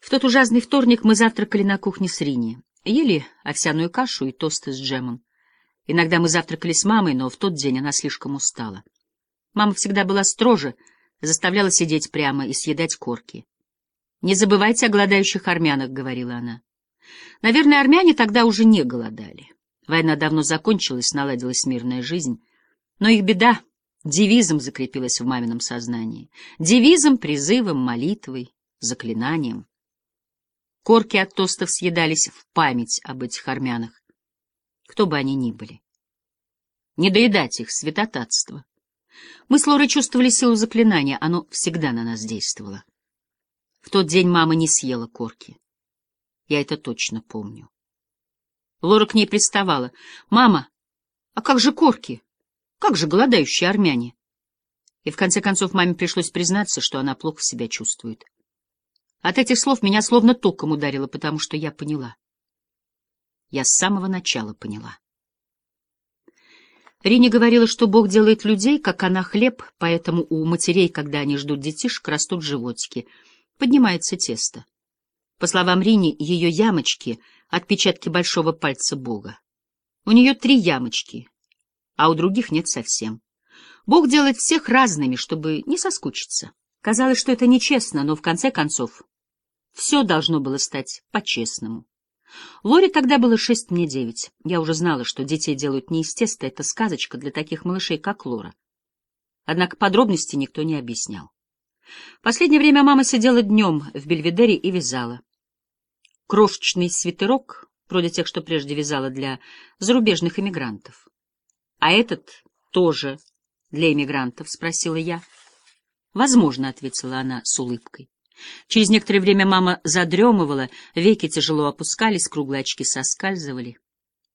В тот ужасный вторник мы завтракали на кухне с Рини. Ели овсяную кашу и тосты с джемом. Иногда мы завтракали с мамой, но в тот день она слишком устала. Мама всегда была строже, заставляла сидеть прямо и съедать корки. «Не забывайте о голодающих армянах», — говорила она. Наверное, армяне тогда уже не голодали. Война давно закончилась, наладилась мирная жизнь. Но их беда девизом закрепилась в мамином сознании. Девизом, призывом, молитвой, заклинанием. Корки от тостов съедались в память об этих армянах, кто бы они ни были. Не доедать их — святотатство. Мы с Лорой чувствовали силу заклинания, оно всегда на нас действовало. В тот день мама не съела корки. Я это точно помню. Лора к ней приставала. «Мама, а как же корки? Как же голодающие армяне?» И в конце концов маме пришлось признаться, что она плохо себя чувствует. От этих слов меня словно током ударило, потому что я поняла. Я с самого начала поняла. Рини говорила, что Бог делает людей, как она хлеб, поэтому у матерей, когда они ждут детишек, растут животики, поднимается тесто. По словам Рини, ее ямочки — отпечатки большого пальца Бога. У нее три ямочки, а у других нет совсем. Бог делает всех разными, чтобы не соскучиться. Казалось, что это нечестно, но в конце концов все должно было стать по-честному. Лоре тогда было шесть, мне девять. Я уже знала, что детей делают не из теста, это сказочка для таких малышей, как Лора. Однако подробности никто не объяснял. Последнее время мама сидела днем в бельведере и вязала. Крошечный свитерок, вроде тех, что прежде вязала для зарубежных эмигрантов. — А этот тоже для эмигрантов? — спросила я. — Возможно, — ответила она с улыбкой. Через некоторое время мама задремывала, веки тяжело опускались, круглые очки соскальзывали.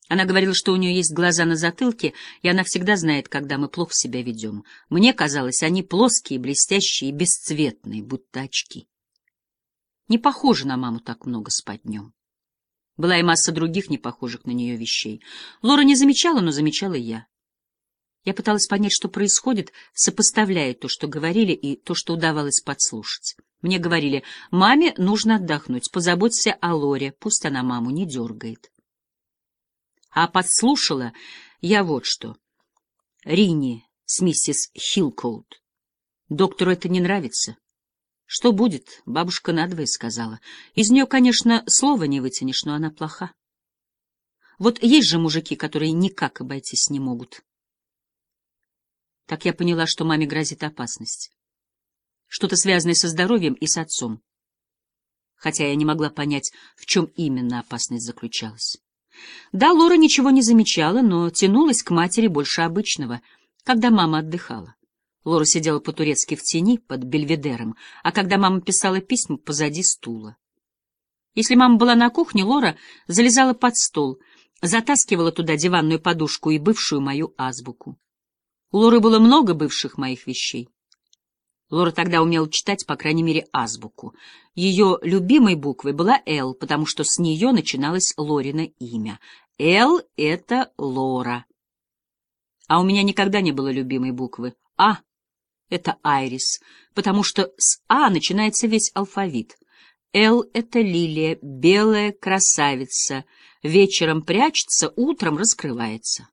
Она говорила, что у нее есть глаза на затылке, и она всегда знает, когда мы плохо себя ведем. Мне казалось, они плоские, блестящие и бесцветные, будто очки. Не похоже на маму так много спать днем. Была и масса других непохожих на нее вещей. Лора не замечала, но замечала я. Я пыталась понять, что происходит, сопоставляя то, что говорили, и то, что удавалось подслушать. Мне говорили, маме нужно отдохнуть, позаботься о Лоре, пусть она маму не дергает. А подслушала я вот что. Рини с миссис Хилкоут. Доктору это не нравится. Что будет, бабушка надвое сказала. Из нее, конечно, слова не вытянешь, но она плоха. Вот есть же мужики, которые никак обойтись не могут. Так я поняла, что маме грозит опасность. Что-то связанное со здоровьем и с отцом. Хотя я не могла понять, в чем именно опасность заключалась. Да, Лора ничего не замечала, но тянулась к матери больше обычного, когда мама отдыхала. Лора сидела по-турецки в тени под бельведером, а когда мама писала письма, позади стула. Если мама была на кухне, Лора залезала под стол, затаскивала туда диванную подушку и бывшую мою азбуку. У Лоры было много бывших моих вещей. Лора тогда умела читать, по крайней мере, азбуку. Ее любимой буквой была «Л», потому что с нее начиналось Лорина имя. «Л» — это Лора. А у меня никогда не было любимой буквы. «А» — это Айрис, потому что с «А» начинается весь алфавит. «Л» — это лилия, белая красавица, вечером прячется, утром раскрывается.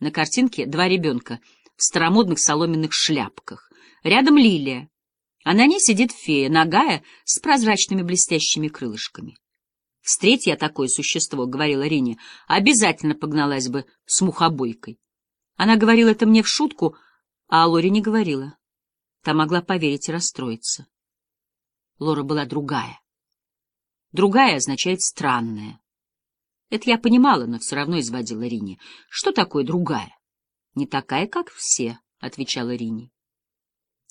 На картинке два ребенка в старомодных соломенных шляпках. Рядом лилия, а на ней сидит фея, нагая, с прозрачными блестящими крылышками. Встреть я такое существо, — говорила Рине, — обязательно погналась бы с мухобойкой. Она говорила это мне в шутку, а Лоре не говорила. Та могла поверить и расстроиться. Лора была другая. Другая означает странная. Это я понимала, но все равно изводила Рине. Что такое другая? Не такая, как все, — отвечала Рине.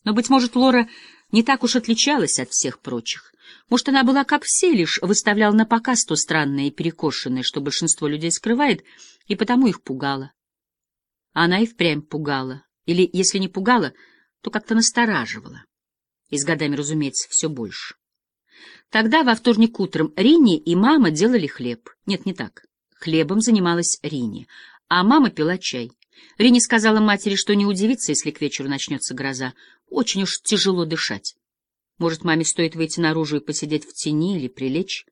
Но, быть может, Лора не так уж отличалась от всех прочих. Может, она была как все, лишь выставляла на показ то странное и перекошенное, что большинство людей скрывает, и потому их пугала. А она и впрямь пугала. Или, если не пугала, то как-то настораживала. И с годами, разумеется, все больше. Тогда, во вторник утром, Рини и мама делали хлеб. Нет, не так. Хлебом занималась Рини, а мама пила чай. Рини сказала матери, что не удивится, если к вечеру начнется гроза. Очень уж тяжело дышать. Может, маме стоит выйти наружу и посидеть в тени или прилечь?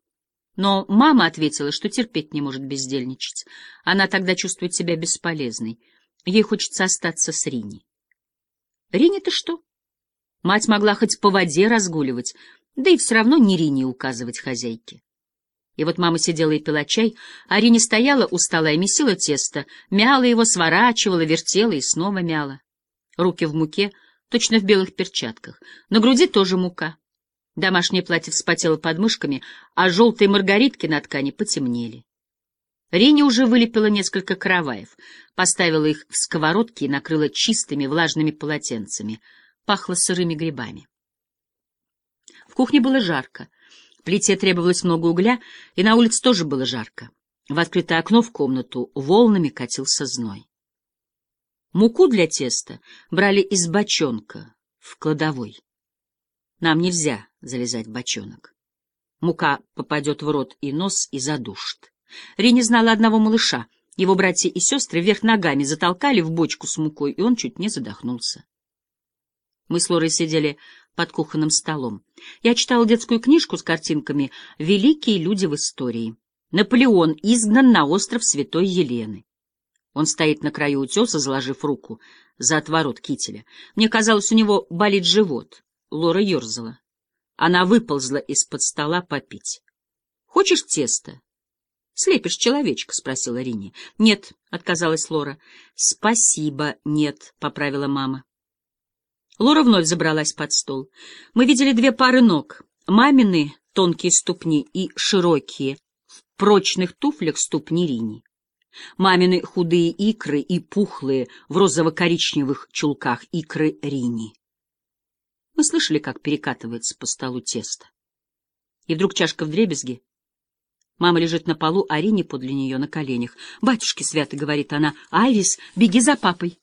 Но мама ответила, что терпеть не может бездельничать. Она тогда чувствует себя бесполезной. Ей хочется остаться с Рини. Рини-то что? Мать могла хоть по воде разгуливать, да и все равно не Рине указывать хозяйке. И вот мама сидела и пила чай, а Рини стояла усталая, месила тесто, мяла его, сворачивала, вертела и снова мяла. Руки в муке, точно в белых перчатках. На груди тоже мука. Домашнее платье вспотело под мышками, а желтые маргаритки на ткани потемнели. Рини уже вылепила несколько караваев, поставила их в сковородки и накрыла чистыми влажными полотенцами. Пахло сырыми грибами. В кухне было жарко. Плите требовалось много угля, и на улице тоже было жарко. В открытое окно в комнату волнами катился зной. Муку для теста брали из бочонка в кладовой. Нам нельзя залезать в бочонок. Мука попадет в рот и нос и задушит. Рини знала одного малыша. Его братья и сестры вверх ногами затолкали в бочку с мукой, и он чуть не задохнулся. Мы с Лорой сидели под кухонным столом. Я читала детскую книжку с картинками «Великие люди в истории». Наполеон изгнан на остров Святой Елены. Он стоит на краю утеса, заложив руку за отворот кителя. Мне казалось, у него болит живот. Лора ерзала. Она выползла из-под стола попить. — Хочешь тесто? — Слепишь человечка? — спросила Рини. — Нет, — отказалась Лора. — Спасибо, нет, — поправила мама. Лора вновь забралась под стол. Мы видели две пары ног. Мамины тонкие ступни и широкие, в прочных туфлях ступни Рини. Мамины худые икры и пухлые в розово-коричневых чулках икры Рини. Мы слышали, как перекатывается по столу тесто. И вдруг чашка в дребезги. Мама лежит на полу, а Рини подле нее на коленях. «Батюшки святы!» — говорит она. «Айрис, беги за папой!»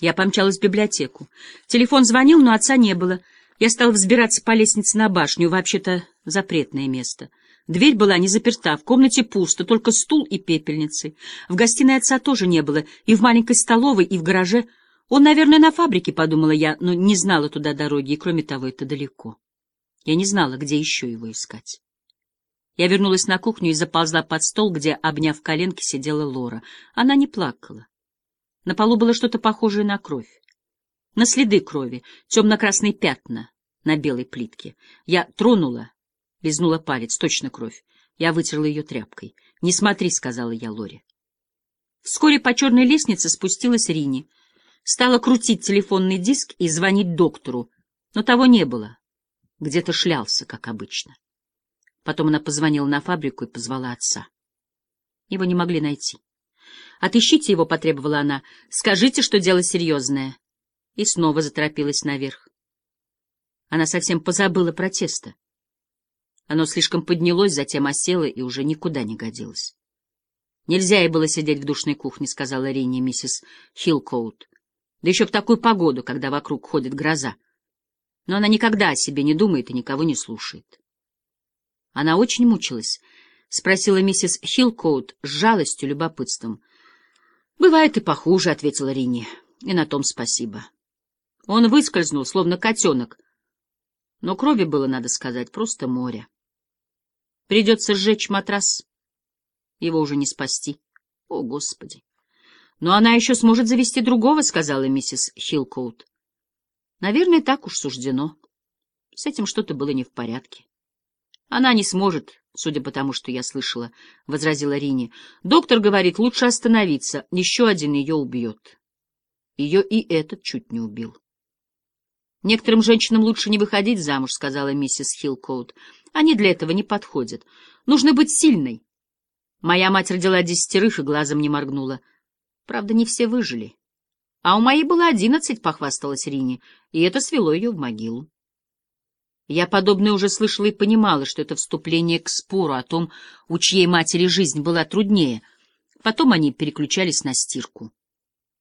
Я помчалась в библиотеку. Телефон звонил, но отца не было. Я стала взбираться по лестнице на башню, вообще-то запретное место. Дверь была не заперта, в комнате пусто, только стул и пепельницы. В гостиной отца тоже не было, и в маленькой столовой, и в гараже. Он, наверное, на фабрике, подумала я, но не знала туда дороги, и, кроме того, это далеко. Я не знала, где еще его искать. Я вернулась на кухню и заползла под стол, где, обняв коленки, сидела Лора. Она не плакала. На полу было что-то похожее на кровь. На следы крови, темно-красные пятна на белой плитке. Я тронула, лизнула палец, точно кровь. Я вытерла ее тряпкой. «Не смотри», — сказала я Лоре. Вскоре по черной лестнице спустилась Рини. Стала крутить телефонный диск и звонить доктору, но того не было. Где-то шлялся, как обычно. Потом она позвонила на фабрику и позвала отца. Его не могли найти. «Отыщите его», — потребовала она. «Скажите, что дело серьезное». И снова заторопилась наверх. Она совсем позабыла про тесто. Оно слишком поднялось, затем осело и уже никуда не годилось. «Нельзя ей было сидеть в душной кухне», — сказала Ринни миссис Хилкоут. «Да еще в такую погоду, когда вокруг ходит гроза. Но она никогда о себе не думает и никого не слушает». Она очень мучилась, — спросила миссис Хилкоут с жалостью, любопытством —— Бывает и похуже, — ответила Рини. — И на том спасибо. Он выскользнул, словно котенок. Но крови было, надо сказать, просто море. Придется сжечь матрас. Его уже не спасти. О, Господи! Но она еще сможет завести другого, — сказала миссис Хилкоут. Наверное, так уж суждено. С этим что-то было не в порядке. Она не сможет, судя по тому, что я слышала, — возразила Рини. Доктор говорит, лучше остановиться, еще один ее убьет. Ее и этот чуть не убил. Некоторым женщинам лучше не выходить замуж, — сказала миссис Хилкоут. Они для этого не подходят. Нужно быть сильной. Моя мать родила десятерых и глазом не моргнула. Правда, не все выжили. А у моей было одиннадцать, — похвасталась Рини, и это свело ее в могилу. Я подобное уже слышала и понимала, что это вступление к спору о том, у чьей матери жизнь была труднее. Потом они переключались на стирку.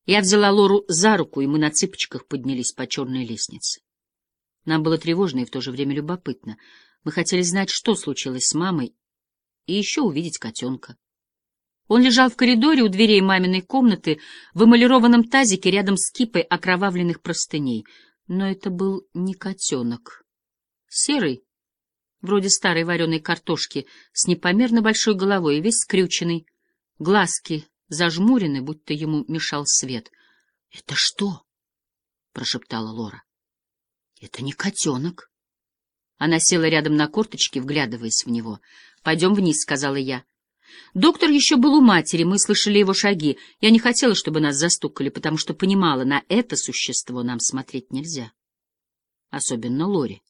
Я взяла Лору за руку, и мы на цыпочках поднялись по черной лестнице. Нам было тревожно и в то же время любопытно. Мы хотели знать, что случилось с мамой, и еще увидеть котенка. Он лежал в коридоре у дверей маминой комнаты в эмалированном тазике рядом с кипой окровавленных простыней. Но это был не котенок. Серый, вроде старой вареной картошки, с непомерно большой головой и весь скрюченный, глазки зажмурены, будто ему мешал свет. — Это что? — прошептала Лора. — Это не котенок. Она села рядом на корточки, вглядываясь в него. — Пойдем вниз, — сказала я. Доктор еще был у матери, мы слышали его шаги. Я не хотела, чтобы нас застукали, потому что понимала, на это существо нам смотреть нельзя. Особенно Лори.